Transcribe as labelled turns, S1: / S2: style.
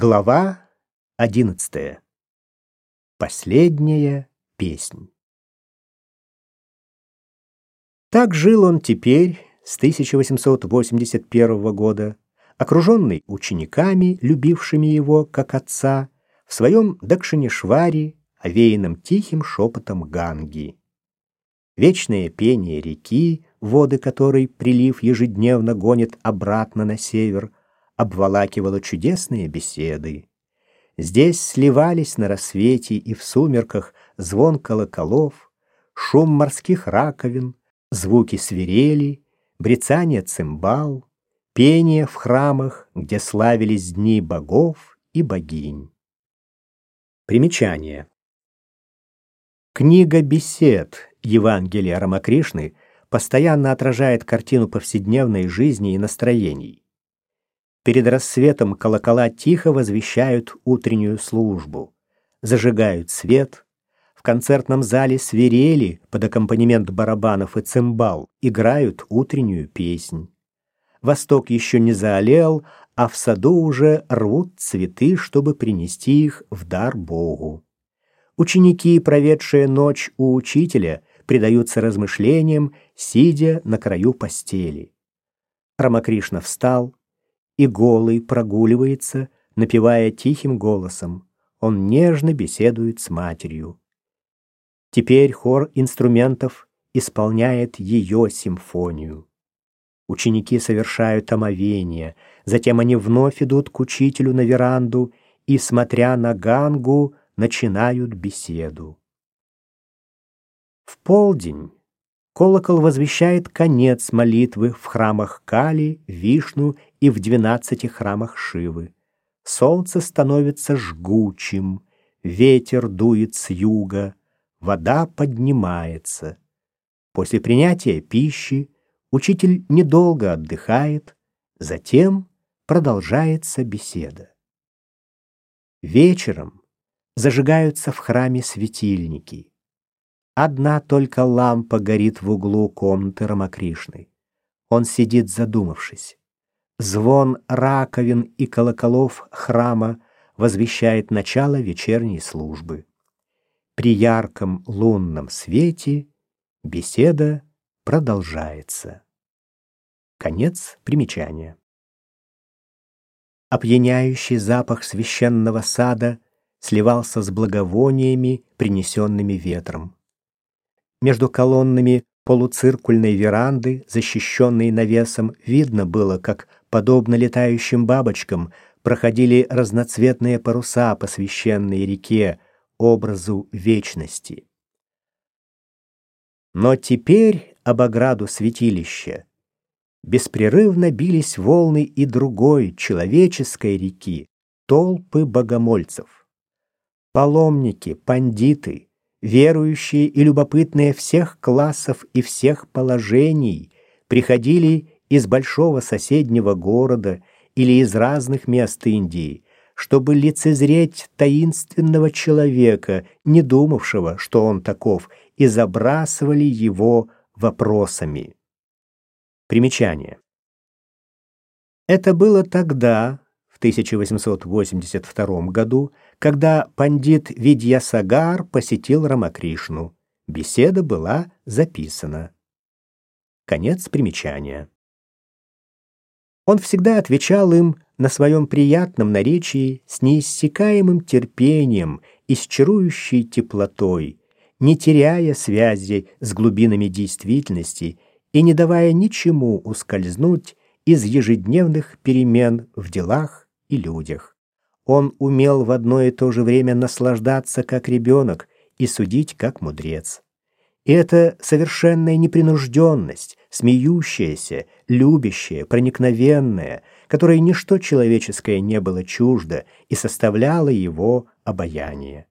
S1: Глава одиннадцатая. Последняя песнь. Так жил он теперь с 1881 года, окруженный учениками, любившими его как отца, в своем Дакшинишваре, овеянном тихим шепотом Ганги. Вечное пение реки, воды которой прилив ежедневно гонит обратно на север, обволакивало чудесные беседы. Здесь сливались на рассвете и в сумерках звон колоколов, шум морских раковин, звуки свирели, брецание цимбал, пение в храмах, где славились дни богов и богинь. Примечание. Книга бесед Евангелия Рамакришны постоянно отражает картину повседневной жизни и настроений. Перед рассветом колокола тихо возвещают утреннюю службу, зажигают свет, в концертном зале свирели под аккомпанемент барабанов и цимбал играют утреннюю песнь. Восток еще не заолел, а в саду уже рвут цветы, чтобы принести их в дар Богу. Ученики, проведшие ночь у учителя, предаются размышлениям, сидя на краю постели. Рамакришна встал и голый прогуливается, напевая тихим голосом. Он нежно беседует с матерью. Теперь хор инструментов исполняет ее симфонию. Ученики совершают омовение, затем они вновь идут к учителю на веранду и, смотря на гангу, начинают беседу. В полдень колокол возвещает конец молитвы в храмах Кали, Вишну и в двенадцати храмах Шивы. Солнце становится жгучим, ветер дует с юга, вода поднимается. После принятия пищи учитель недолго отдыхает, затем продолжается беседа. Вечером зажигаются в храме светильники. Одна только лампа горит в углу комнаты Рамакришны. Он сидит задумавшись. Звон раковин и колоколов храма возвещает начало вечерней службы. При ярком лунном свете беседа продолжается. Конец примечания. Опьяняющий запах священного сада сливался с благовониями, принесенными ветром. Между колоннами полуциркульной веранды, защищенной навесом, видно было, как, подобно летающим бабочкам, проходили разноцветные паруса по священной реке, образу вечности. Но теперь об ограду святилища беспрерывно бились волны и другой человеческой реки, толпы богомольцев. Паломники, пандиты — верующие и любопытные всех классов и всех положений приходили из большого соседнего города или из разных мест Индии, чтобы лицезреть таинственного человека, не думавшего, что он таков, и забрасывали его вопросами. Примечание. Это было тогда, в 1882 году, когда пандит Видьясагар посетил Рамакришну. Беседа была записана. Конец примечания. Он всегда отвечал им на своем приятном наречии с неиссякаемым терпением и с чарующей теплотой, не теряя связи с глубинами действительности и не давая ничему ускользнуть из ежедневных перемен в делах и людях. Он умел в одно и то же время наслаждаться как ребенок и судить как мудрец. И это совершенная непринужденность, смеющаяся, любящая, проникновенная, которой ничто человеческое не было чуждо и составляло его обаяние.